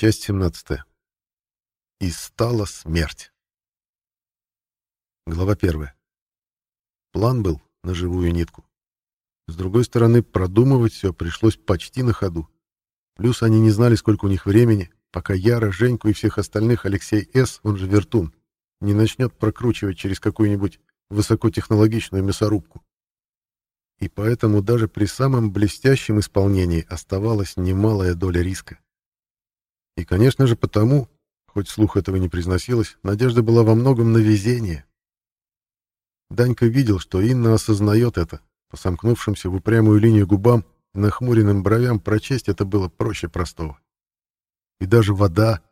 Часть 17. И стала смерть. Глава 1. План был на живую нитку. С другой стороны, продумывать все пришлось почти на ходу. Плюс они не знали, сколько у них времени, пока Яра, Женьку и всех остальных Алексей С., он же Вертун, не начнет прокручивать через какую-нибудь высокотехнологичную мясорубку. И поэтому даже при самом блестящем исполнении оставалась немалая доля риска. И, конечно же, потому, хоть слух этого не произносилось, надежда была во многом на везение. Данька видел, что Инна осознает это. По сомкнувшимся в упрямую линию губам и нахмуренным бровям прочесть это было проще простого. И даже вода.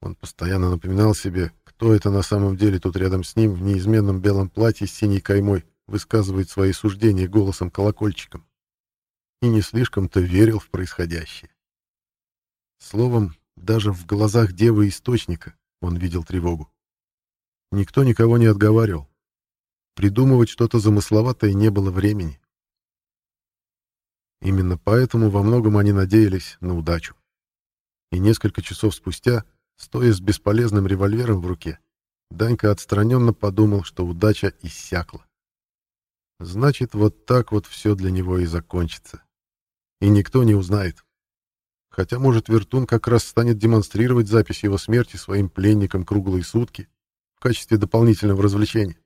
Он постоянно напоминал себе, кто это на самом деле тут рядом с ним в неизменном белом платье с синей каймой высказывает свои суждения голосом-колокольчиком. И не слишком-то верил в происходящее. Словом, даже в глазах девы источника он видел тревогу. Никто никого не отговаривал. Придумывать что-то замысловатое не было времени. Именно поэтому во многом они надеялись на удачу. И несколько часов спустя, стоя с бесполезным револьвером в руке, Данька отстраненно подумал, что удача иссякла. Значит, вот так вот все для него и закончится. И никто не узнает. Хотя, может, Вертун как раз станет демонстрировать запись его смерти своим пленникам круглые сутки в качестве дополнительного развлечения.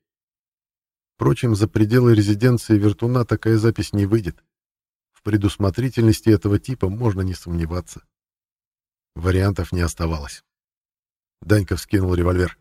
Впрочем, за пределы резиденции Вертуна такая запись не выйдет. В предусмотрительности этого типа можно не сомневаться. Вариантов не оставалось. Данька вскинул револьвер.